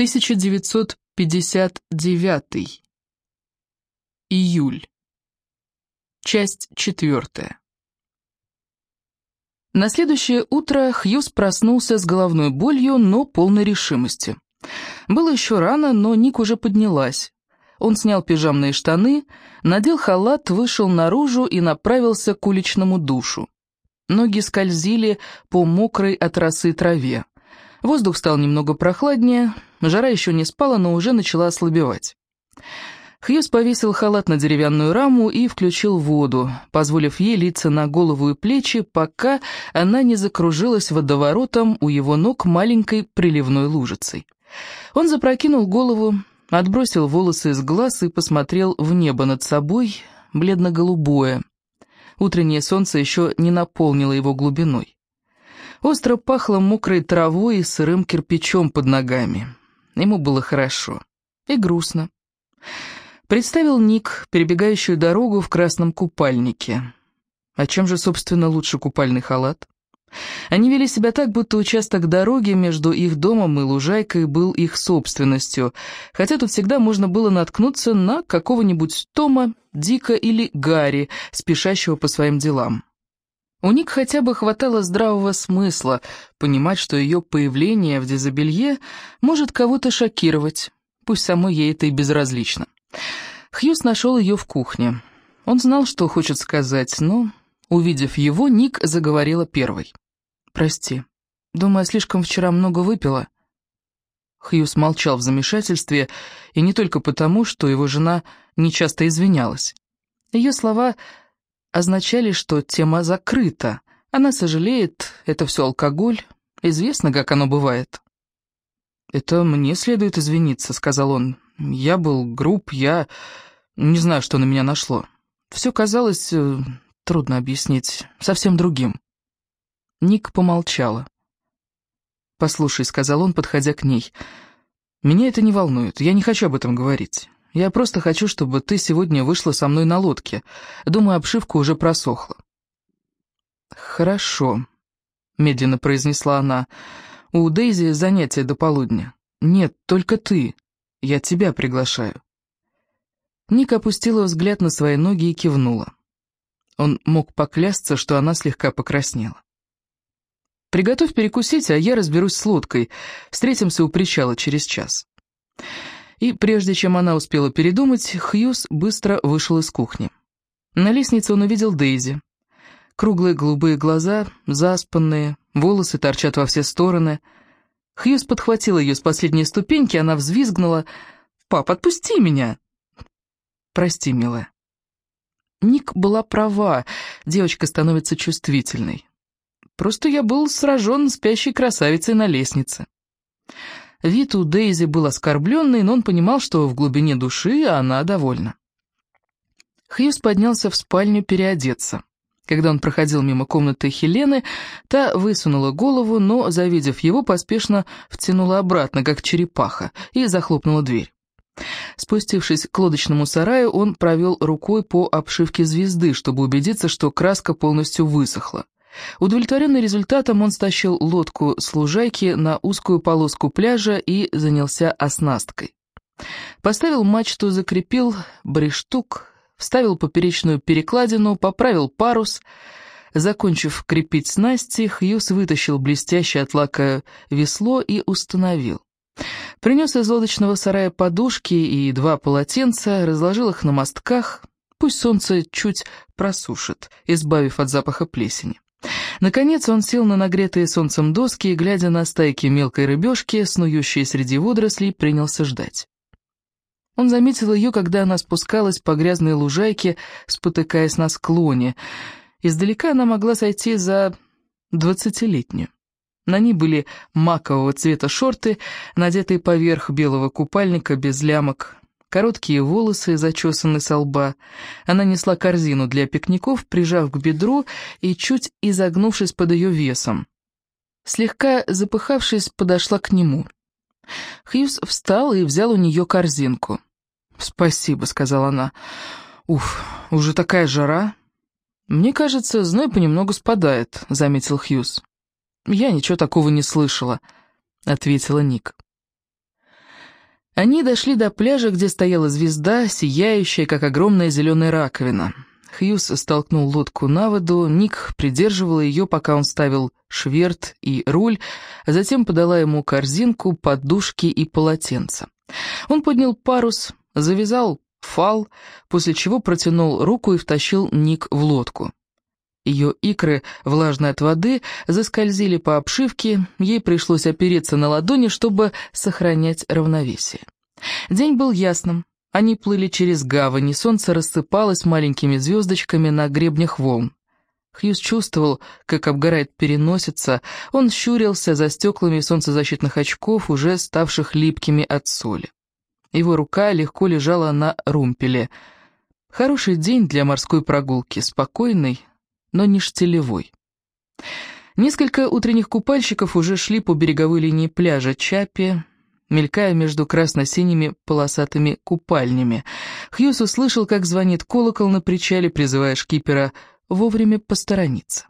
1959. Июль. Часть четвертая. На следующее утро Хьюз проснулся с головной болью, но полной решимости. Было еще рано, но Ник уже поднялась. Он снял пижамные штаны, надел халат, вышел наружу и направился к уличному душу. Ноги скользили по мокрой от росы траве. Воздух стал немного прохладнее, жара еще не спала, но уже начала ослабевать. Хьюз повесил халат на деревянную раму и включил воду, позволив ей литься на голову и плечи, пока она не закружилась водоворотом у его ног маленькой приливной лужицей. Он запрокинул голову, отбросил волосы из глаз и посмотрел в небо над собой, бледно-голубое. Утреннее солнце еще не наполнило его глубиной. Остро пахло мокрой травой и сырым кирпичом под ногами. Ему было хорошо и грустно. Представил Ник, перебегающую дорогу в красном купальнике. А чем же, собственно, лучше купальный халат? Они вели себя так, будто участок дороги между их домом и лужайкой был их собственностью, хотя тут всегда можно было наткнуться на какого-нибудь Тома, Дика или Гарри, спешащего по своим делам. У Ник хотя бы хватало здравого смысла понимать, что ее появление в дезобелье может кого-то шокировать, пусть самой ей это и безразлично. Хьюз нашел ее в кухне. Он знал, что хочет сказать, но Увидев его, Ник заговорила первой. «Прости. Думаю, слишком вчера много выпила». Хьюз молчал в замешательстве, и не только потому, что его жена нечасто извинялась. Ее слова означали, что тема закрыта. Она сожалеет, это все алкоголь, известно, как оно бывает. «Это мне следует извиниться», — сказал он. «Я был груб, я не знаю, что на меня нашло. Все казалось э, Трудно объяснить. Совсем другим. Ник помолчала. «Послушай», — сказал он, подходя к ней, — «меня это не волнует, я не хочу об этом говорить. Я просто хочу, чтобы ты сегодня вышла со мной на лодке. Думаю, обшивка уже просохла». «Хорошо», — медленно произнесла она. «У Дейзи занятие до полудня». «Нет, только ты. Я тебя приглашаю». Ник опустила взгляд на свои ноги и кивнула. Он мог поклясться, что она слегка покраснела. «Приготовь перекусить, а я разберусь с лодкой. Встретимся у причала через час». И прежде чем она успела передумать, Хьюз быстро вышел из кухни. На лестнице он увидел Дейзи. Круглые голубые глаза, заспанные, волосы торчат во все стороны. Хьюз подхватил ее с последней ступеньки, она взвизгнула. «Пап, отпусти меня!» «Прости, милая». Ник была права, девочка становится чувствительной. Просто я был сражен спящей красавицей на лестнице. Вид у Дейзи был оскорбленный, но он понимал, что в глубине души она довольна. Хьюз поднялся в спальню переодеться. Когда он проходил мимо комнаты Хелены, та высунула голову, но, завидев его, поспешно втянула обратно, как черепаха, и захлопнула дверь. Спустившись к лодочному сараю, он провел рукой по обшивке звезды, чтобы убедиться, что краска полностью высохла. Удовлетворенный результатом, он стащил лодку с лужайки на узкую полоску пляжа и занялся оснасткой. Поставил мачту, закрепил брештук, вставил поперечную перекладину, поправил парус. Закончив крепить снасти, Хьюз вытащил блестящее от лака весло и установил. Принес из лодочного сарая подушки и два полотенца, разложил их на мостках, пусть солнце чуть просушит, избавив от запаха плесени. Наконец он сел на нагретые солнцем доски и, глядя на стайки мелкой рыбешки, снующие среди водорослей, принялся ждать. Он заметил ее, когда она спускалась по грязной лужайке, спотыкаясь на склоне. Издалека она могла сойти за двадцатилетнюю. На ней были макового цвета шорты, надетые поверх белого купальника без лямок, короткие волосы, зачесаны со лба. Она несла корзину для пикников, прижав к бедру и чуть изогнувшись под ее весом. Слегка запыхавшись, подошла к нему. Хьюз встал и взял у нее корзинку. «Спасибо», — сказала она. «Уф, уже такая жара». «Мне кажется, зной понемногу спадает», — заметил Хьюз. «Я ничего такого не слышала», — ответила Ник. Они дошли до пляжа, где стояла звезда, сияющая, как огромная зеленая раковина. Хьюз столкнул лодку на воду, Ник придерживала ее, пока он ставил шверт и руль, а затем подала ему корзинку, подушки и полотенце. Он поднял парус, завязал фал, после чего протянул руку и втащил Ник в лодку. Ее икры, влажные от воды, заскользили по обшивке, ей пришлось опереться на ладони, чтобы сохранять равновесие. День был ясным, они плыли через гавань, и солнце рассыпалось маленькими звездочками на гребнях волн. Хьюз чувствовал, как обгорает переносица, он щурился за стеклами солнцезащитных очков, уже ставших липкими от соли. Его рука легко лежала на румпеле. Хороший день для морской прогулки, спокойный, но не штилевой. Несколько утренних купальщиков уже шли по береговой линии пляжа Чапи, мелькая между красно-синими полосатыми купальнями. Хьюз услышал, как звонит колокол на причале, призывая шкипера вовремя посторониться.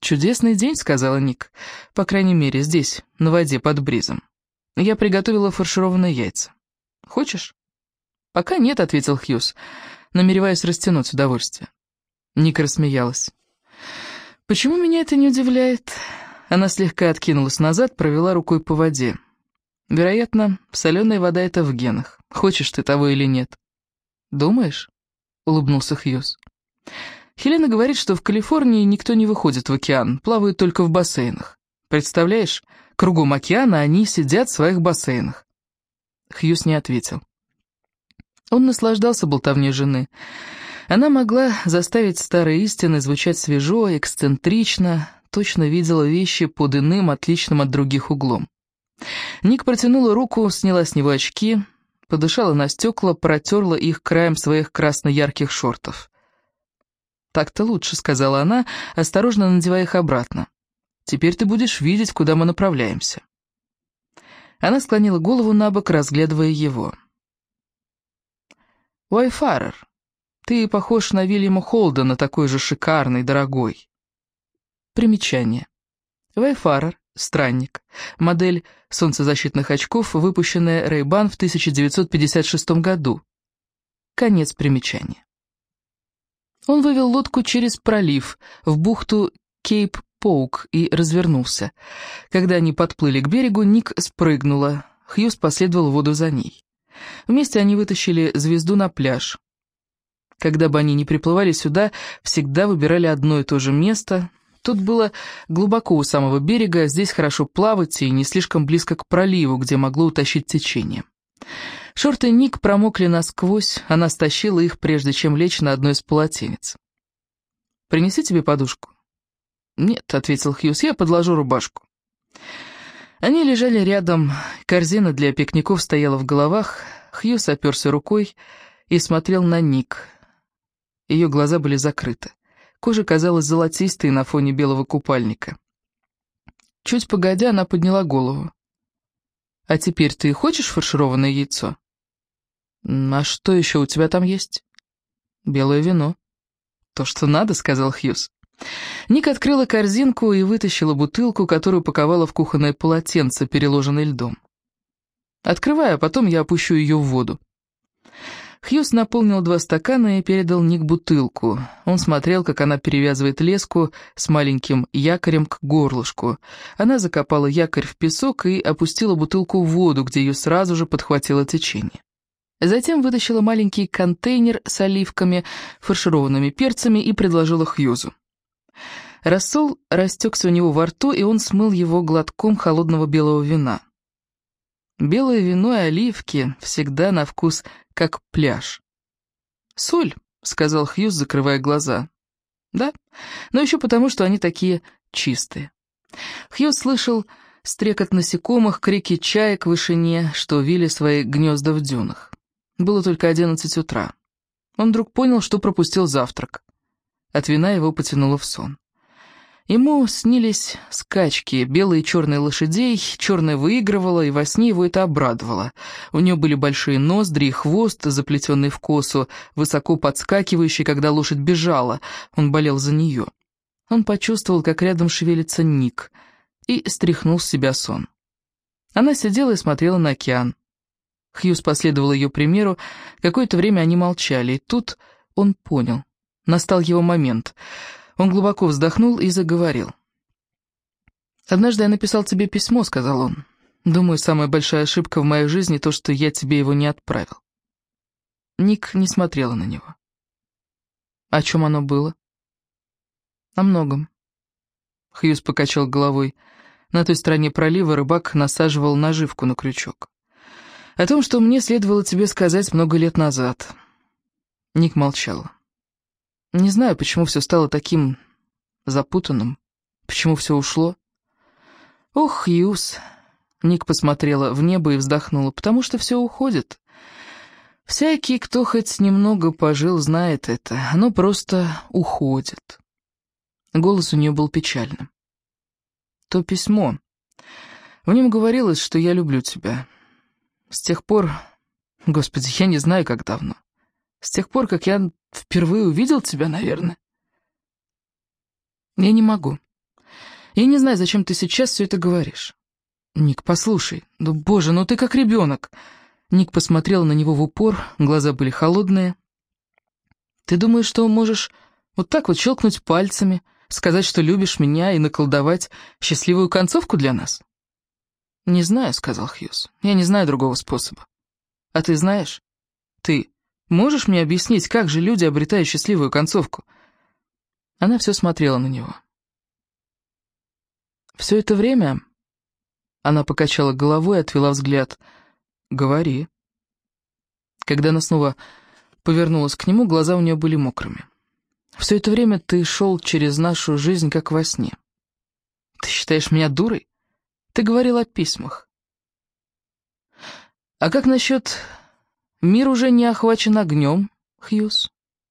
«Чудесный день», — сказала Ник. «По крайней мере, здесь, на воде, под бризом. Я приготовила фаршированные яйца. Хочешь?» «Пока нет», — ответил Хьюз, намереваясь растянуть удовольствие. Ника рассмеялась. «Почему меня это не удивляет?» Она слегка откинулась назад, провела рукой по воде. Вероятно, соленая вода — это в генах. Хочешь ты того или нет. «Думаешь?» — улыбнулся Хьюз. «Хелена говорит, что в Калифорнии никто не выходит в океан, плавают только в бассейнах. Представляешь, кругом океана они сидят в своих бассейнах». Хьюз не ответил. Он наслаждался болтовней жены. Она могла заставить старые истины звучать свежо, эксцентрично, точно видела вещи под иным, отличным от других углом. Ник протянула руку, сняла с него очки, подышала на стекла, протерла их краем своих красно-ярких шортов. «Так-то лучше», — сказала она, осторожно надевая их обратно. «Теперь ты будешь видеть, куда мы направляемся». Она склонила голову на бок, разглядывая его. «Уайфарер, ты похож на Вильяма Холдена, такой же шикарный, дорогой». Примечание. Вайфарер Странник. Модель солнцезащитных очков, выпущенная Ray-Ban в 1956 году. Конец примечания. Он вывел лодку через пролив в бухту Кейп-Поук и развернулся. Когда они подплыли к берегу, Ник спрыгнула. Хьюз последовал в воду за ней. Вместе они вытащили звезду на пляж. Когда бы они ни приплывали сюда, всегда выбирали одно и то же место, Тут было глубоко у самого берега, здесь хорошо плавать и не слишком близко к проливу, где могло утащить течение. Шорты Ник промокли насквозь, она стащила их, прежде чем лечь на одной из полотенец. «Принеси тебе подушку?» «Нет», — ответил Хьюз, — «я подложу рубашку». Они лежали рядом, корзина для пикников стояла в головах, Хьюз оперся рукой и смотрел на Ник. Ее глаза были закрыты. Кожа казалась золотистой на фоне белого купальника. Чуть погодя, она подняла голову. «А теперь ты хочешь фаршированное яйцо?» «А что еще у тебя там есть?» «Белое вино». «То, что надо», — сказал Хьюз. Ник открыла корзинку и вытащила бутылку, которую паковала в кухонное полотенце, переложенное льдом. «Открывай, а потом я опущу ее в воду». Хьюз наполнил два стакана и передал Ник бутылку. Он смотрел, как она перевязывает леску с маленьким якорем к горлышку. Она закопала якорь в песок и опустила бутылку в воду, где ее сразу же подхватило течение. Затем вытащила маленький контейнер с оливками, фаршированными перцами и предложила Хьюзу. Рассол растекся у него во рту, и он смыл его глотком холодного белого вина. Белое вино и оливки всегда на вкус как пляж. «Соль», — сказал Хьюз, закрывая глаза. «Да, но еще потому, что они такие чистые». Хьюз слышал стрекот насекомых, крики чаек в вышине, что вили свои гнезда в дюнах. Было только одиннадцать утра. Он вдруг понял, что пропустил завтрак. От вина его потянуло в сон. Ему снились скачки, белые и черные лошадей, черная выигрывала, и во сне его это обрадовало. У нее были большие ноздри и хвост, заплетенный в косу, высоко подскакивающий, когда лошадь бежала, он болел за нее. Он почувствовал, как рядом шевелится Ник, и стряхнул с себя сон. Она сидела и смотрела на океан. Хьюз последовал ее примеру. Какое-то время они молчали, и тут он понял. Настал его момент. Он глубоко вздохнул и заговорил. «Однажды я написал тебе письмо», — сказал он. «Думаю, самая большая ошибка в моей жизни то, что я тебе его не отправил». Ник не смотрела на него. «О чем оно было?» «О многом». Хьюз покачал головой. На той стороне пролива рыбак насаживал наживку на крючок. «О том, что мне следовало тебе сказать много лет назад». Ник молчал. «Не знаю, почему все стало таким запутанным, почему все ушло». «Ох, Хьюз!» Ник посмотрела в небо и вздохнула, «потому что все уходит». Всякий, кто хоть немного пожил, знает это. Оно просто уходит. Голос у нее был печальным. То письмо. В нем говорилось, что я люблю тебя. С тех пор... Господи, я не знаю, как давно. С тех пор, как я впервые увидел тебя, наверное. Я не могу. Я не знаю, зачем ты сейчас все это говоришь. Ник, послушай. Ну, боже, ну ты как ребенок. Ник посмотрел на него в упор, глаза были холодные. Ты думаешь, что можешь вот так вот щелкнуть пальцами, сказать, что любишь меня и наколдовать счастливую концовку для нас? «Не знаю», — сказал Хьюз. «Я не знаю другого способа». «А ты знаешь? Ты можешь мне объяснить, как же люди обретают счастливую концовку?» Она все смотрела на него. Все это время она покачала головой и отвела взгляд. «Говори». Когда она снова повернулась к нему, глаза у нее были мокрыми. «Все это время ты шел через нашу жизнь, как во сне. Ты считаешь меня дурой? Ты говорил о письмах. А как насчет «Мир уже не охвачен огнем», Хьюз?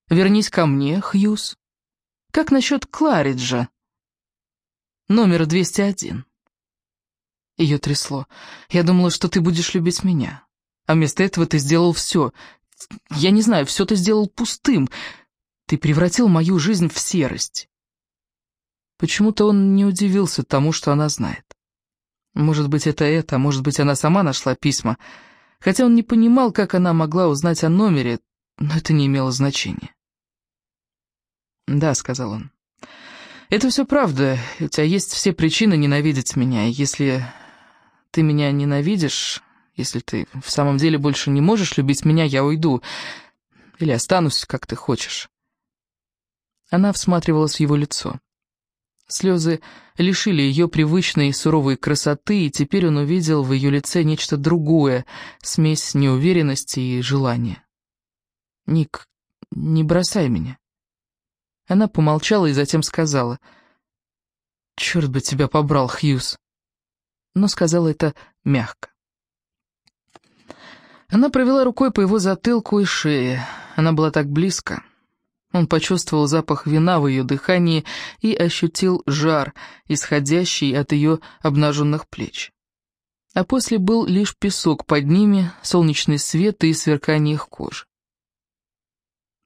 Вернись ко мне, Хьюз. Как насчет Клариджа? Номер 201. Ее трясло. Я думала, что ты будешь любить меня. А вместо этого ты сделал все. Я не знаю, все ты сделал пустым. Ты превратил мою жизнь в серость. Почему-то он не удивился тому, что она знает. Может быть, это это, а может быть, она сама нашла письма. Хотя он не понимал, как она могла узнать о номере, но это не имело значения. «Да», — сказал он. «Это все правда. У тебя есть все причины ненавидеть меня. Если ты меня ненавидишь, если ты в самом деле больше не можешь любить меня, я уйду. Или останусь, как ты хочешь». Она всматривалась в его лицо. Слезы лишили ее привычной суровой красоты, и теперь он увидел в ее лице нечто другое, смесь неуверенности и желания. «Ник, не бросай меня». Она помолчала и затем сказала, «Черт бы тебя побрал, Хьюз!» Но сказала это мягко. Она провела рукой по его затылку и шее. Она была так близко. Он почувствовал запах вина в ее дыхании и ощутил жар, исходящий от ее обнаженных плеч. А после был лишь песок под ними, солнечный свет и сверкание их кожи.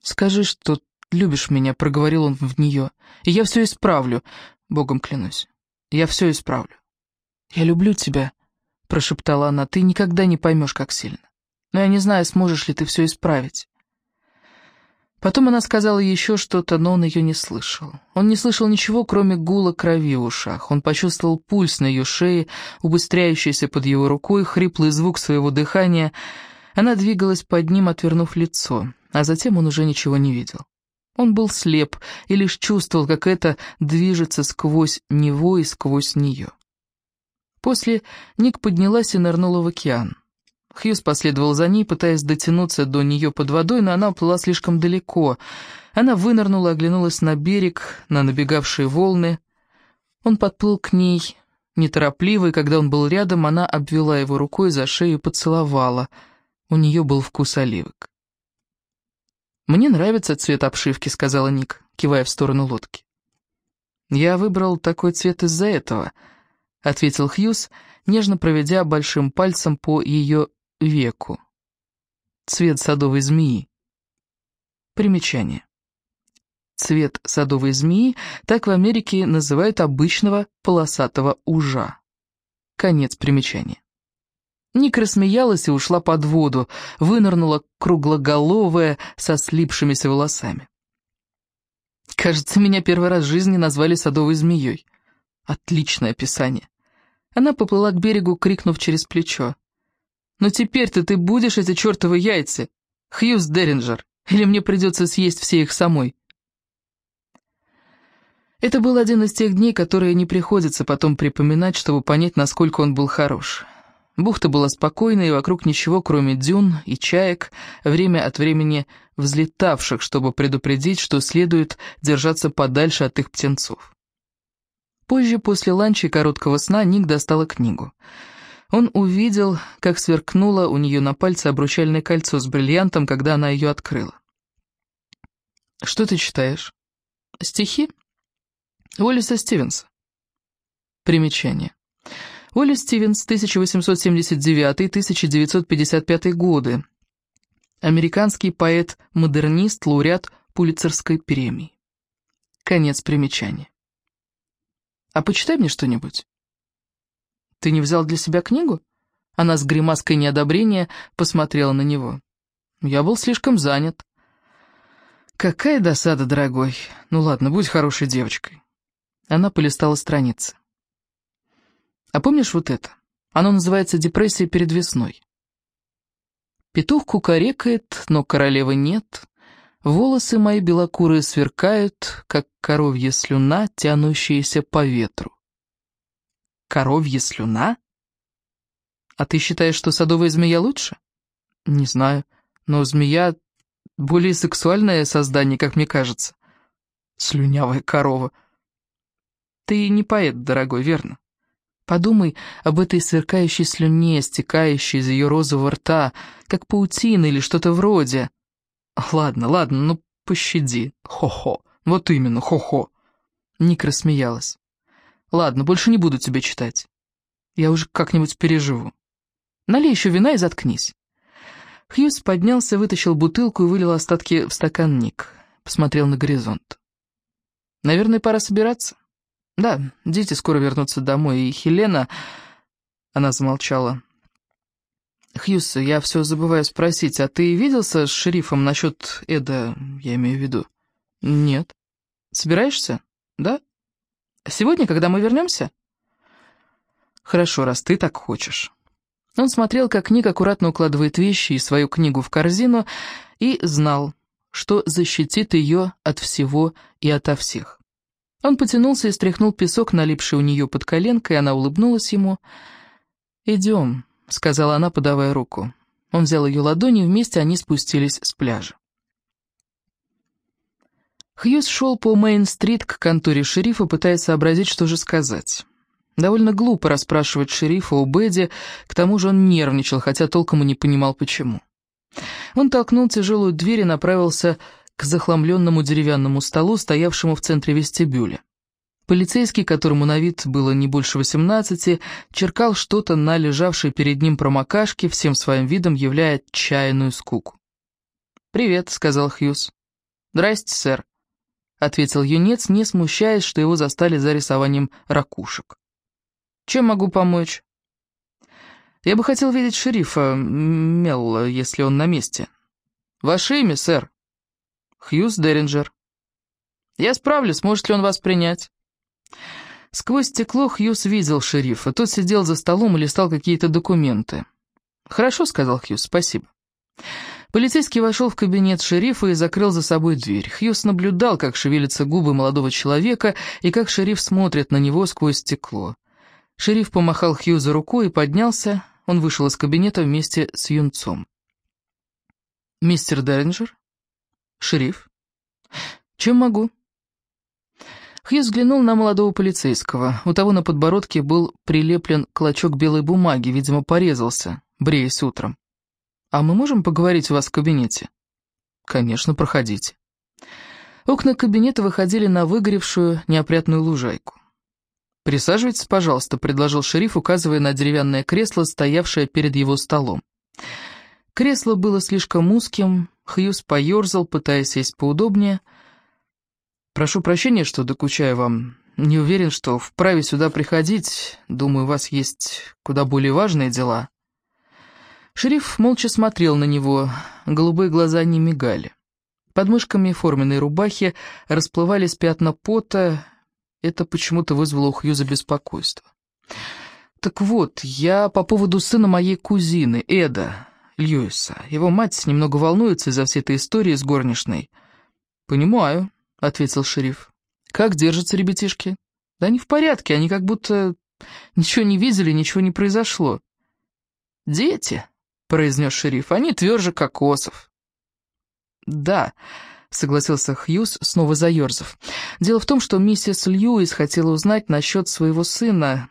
«Скажи, что любишь меня», — проговорил он в нее, — «и я все исправлю, Богом клянусь, я все исправлю». «Я люблю тебя», — прошептала она, — «ты никогда не поймешь, как сильно. Но я не знаю, сможешь ли ты все исправить». Потом она сказала еще что-то, но он ее не слышал. Он не слышал ничего, кроме гула крови в ушах. Он почувствовал пульс на ее шее, убыстряющийся под его рукой, хриплый звук своего дыхания. Она двигалась под ним, отвернув лицо, а затем он уже ничего не видел. Он был слеп и лишь чувствовал, как это движется сквозь него и сквозь нее. После Ник поднялась и нырнула в океан. Хьюз последовал за ней, пытаясь дотянуться до нее под водой, но она уплыла слишком далеко. Она вынырнула, оглянулась на берег, на набегавшие волны. Он подплыл к ней неторопливо, и когда он был рядом, она обвела его рукой за шею и поцеловала. У нее был вкус оливок. «Мне нравится цвет обшивки», — сказала Ник, кивая в сторону лодки. «Я выбрал такой цвет из-за этого», — ответил Хьюз, нежно проведя большим пальцем по ее веку. Цвет садовой змеи. Примечание. Цвет садовой змеи так в Америке называют обычного полосатого ужа. Конец примечания. Ника рассмеялась и ушла под воду, вынырнула круглоголовая со слипшимися волосами. Кажется, меня первый раз в жизни назвали садовой змеей. Отличное описание. Она поплыла к берегу, крикнув через плечо. «Но теперь-то ты будешь эти чертовы яйца, Хьюз Деринджер, или мне придется съесть все их самой?» Это был один из тех дней, которые не приходится потом припоминать, чтобы понять, насколько он был хорош. Бухта была спокойной, и вокруг ничего, кроме дюн и чаек, время от времени взлетавших, чтобы предупредить, что следует держаться подальше от их птенцов. Позже, после ланча и короткого сна, Ник достала книгу. Он увидел, как сверкнуло у нее на пальце обручальное кольцо с бриллиантом, когда она ее открыла. «Что ты читаешь?» «Стихи?» Уоллиса Стивенса. Примечание. Уоллес Стивенс, 1879-1955 годы. Американский поэт-модернист, лауреат Пулицерской премии. Конец примечания. А почитай мне что-нибудь. Ты не взял для себя книгу? Она с гримаской неодобрения посмотрела на него. Я был слишком занят. Какая досада, дорогой. Ну ладно, будь хорошей девочкой. Она полистала страницы. А помнишь вот это? Оно называется «Депрессия перед весной». Петух кукарекает, но королевы нет. Волосы мои белокурые сверкают, как коровья слюна, тянущаяся по ветру. Коровья слюна? А ты считаешь, что садовая змея лучше? Не знаю, но змея более сексуальное создание, как мне кажется. Слюнявая корова. Ты не поэт, дорогой, верно? Подумай об этой сверкающей слюне, стекающей из ее розового рта, как паутина или что-то вроде. Ладно, ладно, ну пощади. Хо-хо. Вот именно, хо-хо. Ник рассмеялась. Ладно, больше не буду тебе читать. Я уже как-нибудь переживу. Налей еще вина и заткнись. Хьюз поднялся, вытащил бутылку и вылил остатки в стакан Ник. Посмотрел на горизонт. Наверное, пора собираться. «Да, дети скоро вернутся домой, и Хелена...» Она замолчала. «Хьюз, я все забываю спросить, а ты виделся с шерифом насчет Эда, я имею в виду?» «Нет». «Собираешься?» «Да». «Сегодня, когда мы вернемся?» «Хорошо, раз ты так хочешь». Он смотрел, как Ник аккуратно укладывает вещи и свою книгу в корзину, и знал, что защитит ее от всего и ото всех. Он потянулся и стряхнул песок, налипший у нее под коленкой, и она улыбнулась ему. «Идем», — сказала она, подавая руку. Он взял ее ладони, и вместе они спустились с пляжа. Хьюз шел по Мейн-стрит к конторе шерифа, пытаясь сообразить, что же сказать. Довольно глупо расспрашивать шерифа о Беде, к тому же он нервничал, хотя толком и не понимал, почему. Он толкнул тяжелую дверь и направился к захламленному деревянному столу, стоявшему в центре вестибюля. Полицейский, которому на вид было не больше восемнадцати, черкал что-то на лежавшей перед ним промокашке, всем своим видом являя чайную скуку. «Привет», — сказал Хьюз. «Здрасте, сэр», — ответил юнец, не смущаясь, что его застали за рисованием ракушек. «Чем могу помочь?» «Я бы хотел видеть шерифа Мелла, если он на месте». «Ваше имя, сэр?» Хьюз Деринджер. «Я справлюсь, может ли он вас принять?» Сквозь стекло Хьюз видел шерифа. Тот сидел за столом и листал какие-то документы. «Хорошо», — сказал Хьюз, — «спасибо». Полицейский вошел в кабинет шерифа и закрыл за собой дверь. Хьюз наблюдал, как шевелятся губы молодого человека и как шериф смотрит на него сквозь стекло. Шериф помахал Хьюзу рукой и поднялся. Он вышел из кабинета вместе с юнцом. «Мистер Деринджер?» «Шериф?» «Чем могу?» Хьюз взглянул на молодого полицейского. У того на подбородке был прилеплен клочок белой бумаги, видимо, порезался, бреясь утром. «А мы можем поговорить у вас в кабинете?» «Конечно, проходите». Окна кабинета выходили на выгоревшую, неопрятную лужайку. «Присаживайтесь, пожалуйста», — предложил шериф, указывая на деревянное кресло, стоявшее перед его столом. Кресло было слишком узким, Хьюз поерзал, пытаясь сесть поудобнее. «Прошу прощения, что докучаю вам. Не уверен, что вправе сюда приходить. Думаю, у вас есть куда более важные дела». Шериф молча смотрел на него, голубые глаза не мигали. Под мышками форменной рубахи расплывались пятна пота, это почему-то вызвало у Хьюза беспокойство. «Так вот, я по поводу сына моей кузины, Эда, Льюиса. Его мать немного волнуется из-за всей этой истории с горничной». «Понимаю», — ответил шериф. «Как держатся ребятишки?» «Да они в порядке, они как будто ничего не видели, ничего не произошло». «Дети», — произнес шериф, — «они тверже кокосов». «Да», — согласился Хьюз, снова заерзав. «Дело в том, что миссис Льюис хотела узнать насчет своего сына.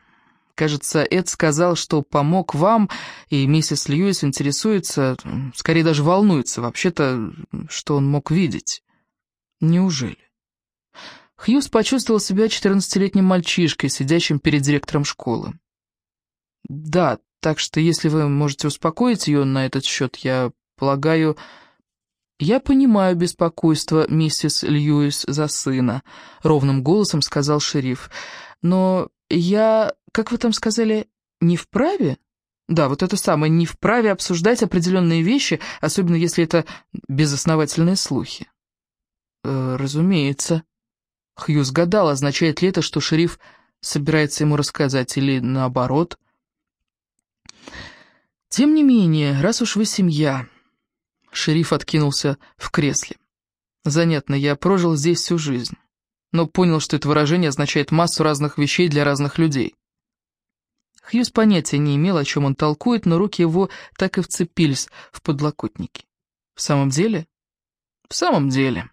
Кажется, Эд сказал, что помог вам, и миссис Льюис интересуется, скорее даже волнуется, вообще-то, что он мог видеть». «Неужели?» Хьюз почувствовал себя четырнадцатилетним мальчишкой, сидящим перед директором школы. «Да, так что если вы можете успокоить ее на этот счет, я полагаю...» «Я понимаю беспокойство миссис Льюис за сына», — ровным голосом сказал шериф. «Но я, как вы там сказали, не вправе?» «Да, вот это самое, не вправе обсуждать определенные вещи, особенно если это безосновательные слухи». «Э, «Разумеется». Хьюз гадал, означает ли это, что шериф собирается ему рассказать, или наоборот. «Тем не менее, раз уж вы семья...» Шериф откинулся в кресле. «Занятно, я прожил здесь всю жизнь, но понял, что это выражение означает массу разных вещей для разных людей». Хьюз понятия не имел, о чем он толкует, но руки его так и вцепились в подлокотники. «В самом деле?» «В самом деле».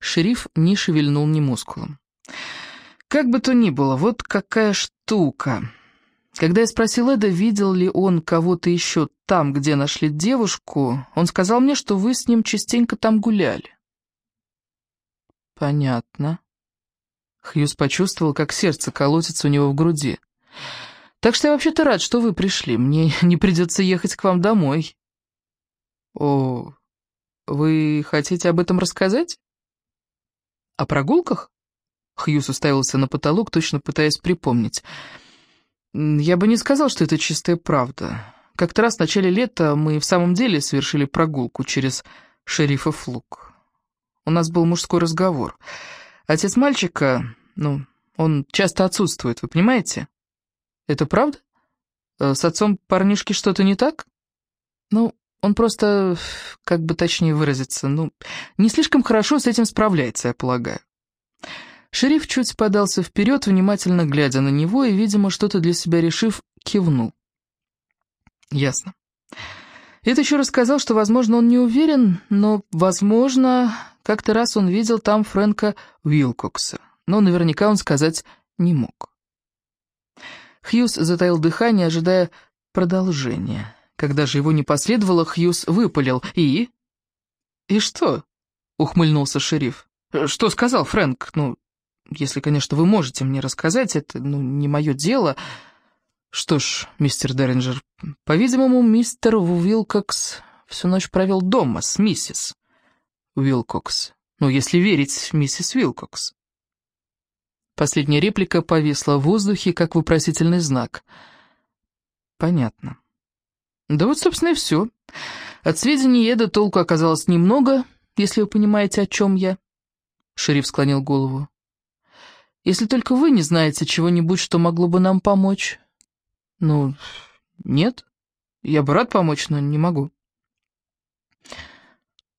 Шериф не шевельнул ни мускулом. «Как бы то ни было, вот какая штука...» Когда я спросил Эда, видел ли он кого-то еще там, где нашли девушку, он сказал мне, что вы с ним частенько там гуляли. Понятно. Хьюз почувствовал, как сердце колотится у него в груди. Так что я вообще-то рад, что вы пришли. Мне не придется ехать к вам домой. О, вы хотите об этом рассказать? О прогулках? Хьюз уставился на потолок, точно пытаясь припомнить. Я бы не сказал, что это чистая правда. Как-то раз в начале лета мы в самом деле совершили прогулку через шерифов луг. У нас был мужской разговор. Отец мальчика, ну, он часто отсутствует, вы понимаете? Это правда? Э, с отцом парнишки что-то не так? Ну, он просто, как бы точнее выразиться, ну, не слишком хорошо с этим справляется, я полагаю. Шериф чуть подался вперед, внимательно глядя на него, и, видимо, что-то для себя решив, кивнул. «Ясно. Это еще рассказал, что, возможно, он не уверен, но, возможно, как-то раз он видел там Фрэнка Уилкокса, но наверняка он сказать не мог». Хьюз затаил дыхание, ожидая продолжения. Когда же его не последовало, Хьюз выпалил. «И?» «И что?» — ухмыльнулся шериф. «Что сказал Фрэнк? Ну, если, конечно, вы можете мне рассказать, это, ну, не мое дело. Что ж, мистер Деринджер, по-видимому, мистер Уилкокс всю ночь провел дома с миссис Уилкокс. Ну, если верить миссис Уилкокс. Последняя реплика повисла в воздухе, как вопросительный знак. Понятно. Да вот, собственно, и все. От сведений Эда толку оказалось немного, если вы понимаете, о чем я. Шериф склонил голову. Если только вы не знаете чего-нибудь, что могло бы нам помочь. Ну, нет. Я бы рад помочь, но не могу.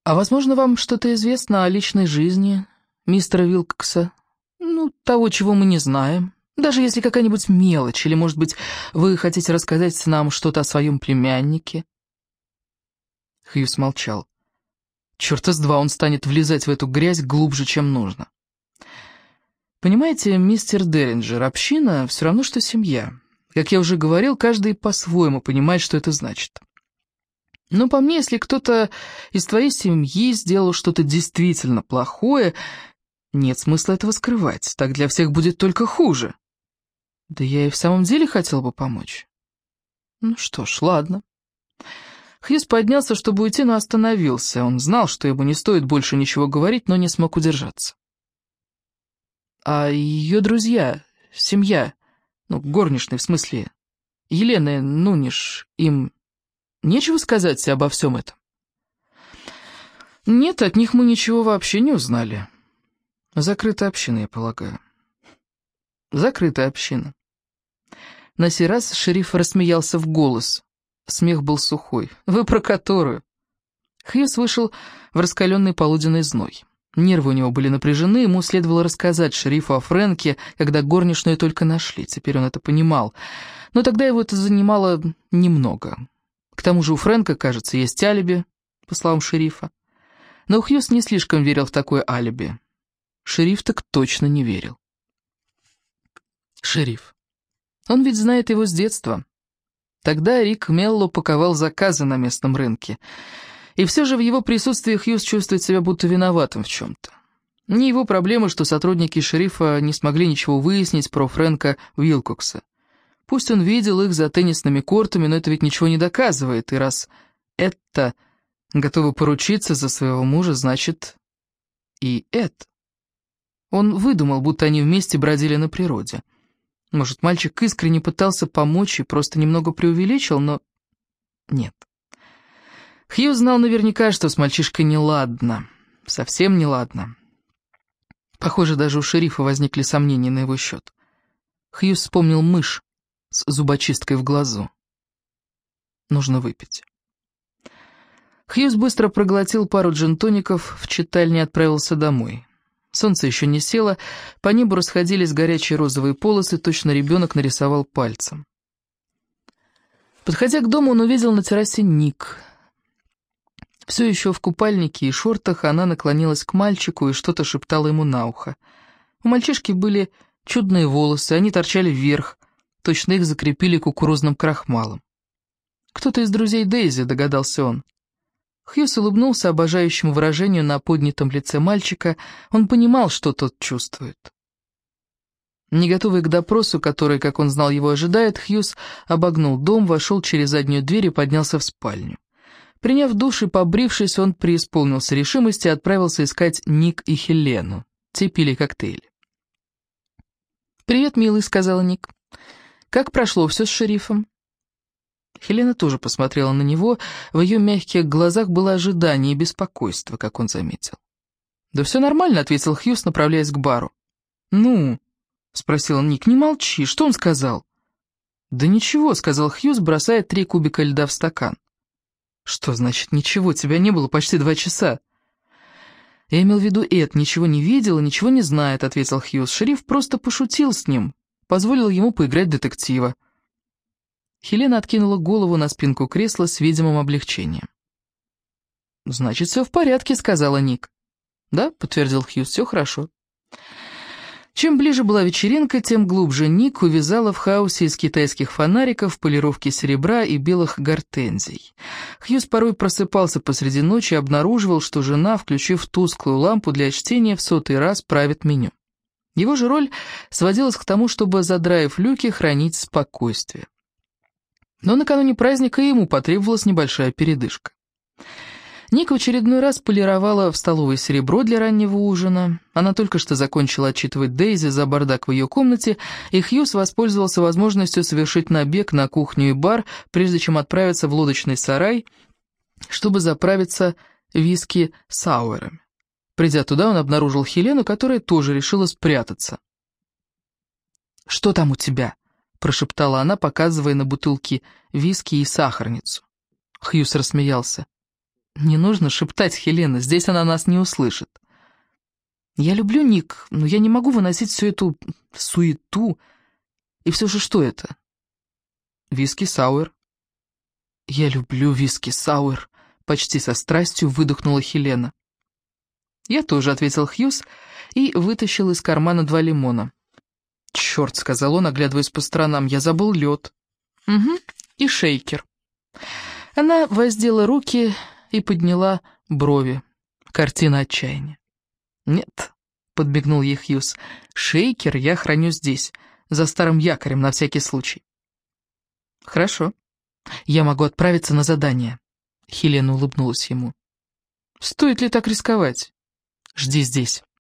А возможно, вам что-то известно о личной жизни мистера Вилкокса? Ну, того, чего мы не знаем. Даже если какая-нибудь мелочь, или, может быть, вы хотите рассказать нам что-то о своем племяннике?» Хьюс молчал. Черт с два он станет влезать в эту грязь глубже, чем нужно. Понимаете, мистер Деринджер, община все равно, что семья. Как я уже говорил, каждый по-своему понимает, что это значит. Но по мне, если кто-то из твоей семьи сделал что-то действительно плохое, нет смысла этого скрывать, так для всех будет только хуже. Да я и в самом деле хотел бы помочь. Ну что ж, ладно. Хьюз поднялся, чтобы уйти, но остановился. Он знал, что ему не стоит больше ничего говорить, но не смог удержаться. А ее друзья, семья, ну, горничные в смысле, Елена Нуниш, им Нечего сказать обо всем этом. Нет, от них мы ничего вообще не узнали. Закрытая община, я полагаю. Закрытая община. На сей раз шериф рассмеялся в голос. Смех был сухой. «Вы про которую?» Хьюз вышел в раскаленный полуденный зной. Нервы у него были напряжены, ему следовало рассказать шерифу о Фрэнке, когда горничную только нашли, теперь он это понимал. Но тогда его это занимало немного. К тому же у Фрэнка, кажется, есть алиби, по словам шерифа. Но Хьюз не слишком верил в такое алиби. Шериф так точно не верил. Шериф. Он ведь знает его с детства. Тогда Рик Мелло паковал заказы на местном рынке. И все же в его присутствии Хьюз чувствует себя будто виноватым в чем-то. Не его проблема, что сотрудники шерифа не смогли ничего выяснить про Фрэнка Уилкокса. Пусть он видел их за теннисными кортами, но это ведь ничего не доказывает, и раз это готово поручиться за своего мужа, значит и это. Он выдумал, будто они вместе бродили на природе. Может, мальчик искренне пытался помочь и просто немного преувеличил, но... Нет. Хью знал наверняка, что с мальчишкой неладно. Совсем неладно. Похоже, даже у шерифа возникли сомнения на его счет. Хью вспомнил мышь с зубочисткой в глазу. Нужно выпить. Хьюз быстро проглотил пару джентоников, в читальне отправился домой. Солнце еще не село, по небу расходились горячие розовые полосы, точно ребенок нарисовал пальцем. Подходя к дому, он увидел на террасе Ник. Все еще в купальнике и шортах она наклонилась к мальчику и что-то шептала ему на ухо. У мальчишки были чудные волосы, они торчали вверх, точно их закрепили кукурузным крахмалом. «Кто-то из друзей Дейзи», — догадался он. Хьюз улыбнулся обожающему выражению на поднятом лице мальчика. Он понимал, что тот чувствует. Не готовый к допросу, который, как он знал, его ожидает, Хьюз обогнул дом, вошел через заднюю дверь и поднялся в спальню. Приняв душ и побрившись, он преисполнился решимости и отправился искать Ник и Хелену. Те пили коктейли. «Привет, милый», — сказала Ник. «Как прошло все с шерифом?» Хелена тоже посмотрела на него, в ее мягких глазах было ожидание и беспокойство, как он заметил. «Да все нормально», — ответил Хьюз, направляясь к бару. «Ну?» — спросил Ник. «Не молчи, что он сказал?» «Да ничего», — сказал Хьюз, бросая три кубика льда в стакан. «Что значит ничего? Тебя не было почти два часа». «Я имел в виду Эд, ничего не видел и ничего не знает», — ответил Хьюз. «Шериф просто пошутил с ним, позволил ему поиграть детектива». Хелена откинула голову на спинку кресла с видимым облегчением. «Значит, все в порядке», — сказала Ник. «Да», — подтвердил Хьюз, — «все хорошо». Чем ближе была вечеринка, тем глубже Ник увязала в хаосе из китайских фонариков, полировки серебра и белых гортензий. Хьюз порой просыпался посреди ночи и обнаруживал, что жена, включив тусклую лампу для чтения, в сотый раз правит меню. Его же роль сводилась к тому, чтобы, задраив люки, хранить спокойствие. Но накануне праздника ему потребовалась небольшая передышка. Ника в очередной раз полировала в столовой серебро для раннего ужина. Она только что закончила отчитывать Дейзи за бардак в ее комнате, и Хьюз воспользовался возможностью совершить набег на кухню и бар, прежде чем отправиться в лодочный сарай, чтобы заправиться виски сауэрами. Придя туда, он обнаружил Хелену, которая тоже решила спрятаться. «Что там у тебя?» — прошептала она, показывая на бутылки виски и сахарницу. Хьюс рассмеялся. «Не нужно шептать, Хелена, здесь она нас не услышит». «Я люблю Ник, но я не могу выносить всю эту суету. И все же что это?» «Виски сауэр». «Я люблю виски сауэр», — почти со страстью выдохнула Хелена. «Я тоже», — ответил Хьюз и вытащил из кармана два лимона. «Черт», — сказал он, оглядываясь по сторонам, — «я забыл лед». «Угу, и шейкер». Она воздела руки и подняла брови. Картина отчаяния. «Нет», — подбегнул ей Хьюз, — «шейкер я храню здесь, за старым якорем на всякий случай». «Хорошо. Я могу отправиться на задание». Хелена улыбнулась ему. «Стоит ли так рисковать?» «Жди здесь».